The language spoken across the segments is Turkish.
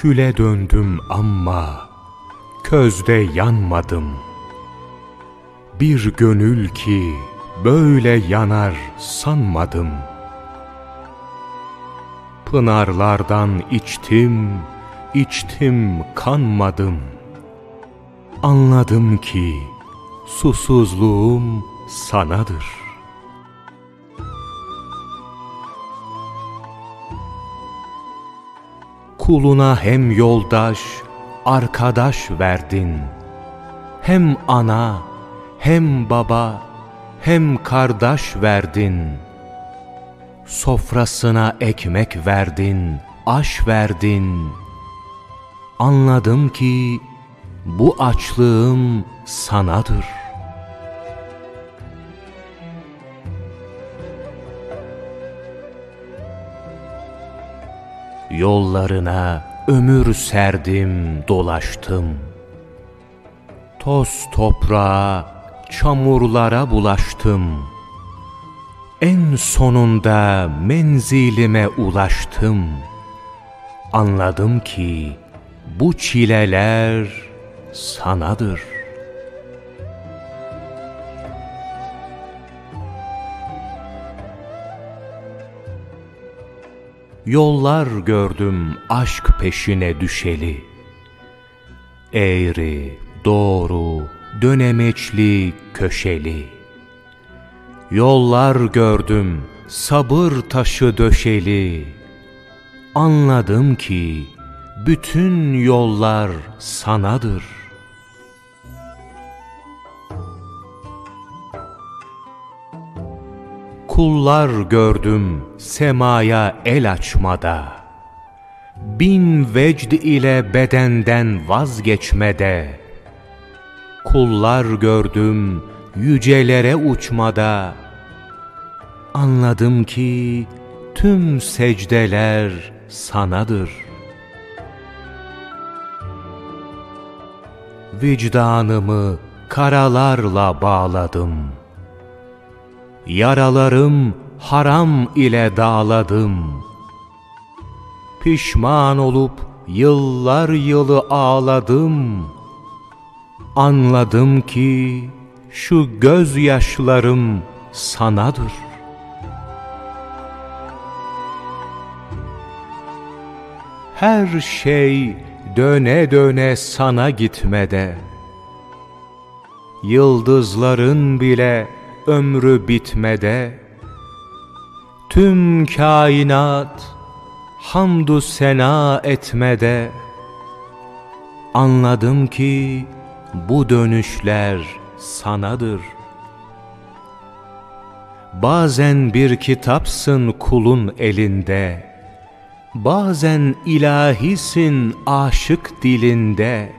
Küle döndüm ama közde yanmadım. Bir gönül ki böyle yanar sanmadım. Pınarlardan içtim, içtim kanmadım. Anladım ki susuzluğum sanadır. Kuluna hem yoldaş, arkadaş verdin. Hem ana, hem baba, hem kardeş verdin. Sofrasına ekmek verdin, aş verdin. Anladım ki bu açlığım sanadır. Yollarına ömür serdim, dolaştım. Toz toprağa, çamurlara bulaştım. En sonunda menzilime ulaştım. Anladım ki bu çileler sanadır.'' Yollar gördüm aşk peşine düşeli. Eğri, doğru, dönemeçli, köşeli. Yollar gördüm sabır taşı döşeli. Anladım ki bütün yollar sanadır.'' Kullar gördüm semaya el açmada. Bin vecd ile bedenden vazgeçmede. Kullar gördüm yücelere uçmada. Anladım ki tüm secdeler sanadır. Vicdanımı karalarla bağladım.'' Yaralarım haram ile dağladım. Pişman olup yıllar yılı ağladım. Anladım ki şu gözyaşlarım sanadır. Her şey döne döne sana gitmede. Yıldızların bile ömrü bitmede Tüm kainat hamdü sena etmede Anladım ki bu dönüşler sanadır. Bazen bir kitapsın kulun elinde Bazen ilahisin aşık dilinde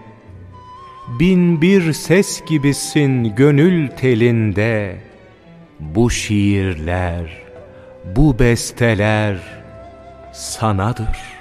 Bin bir ses gibisin gönül telinde bu şiirler, bu besteler sanadır.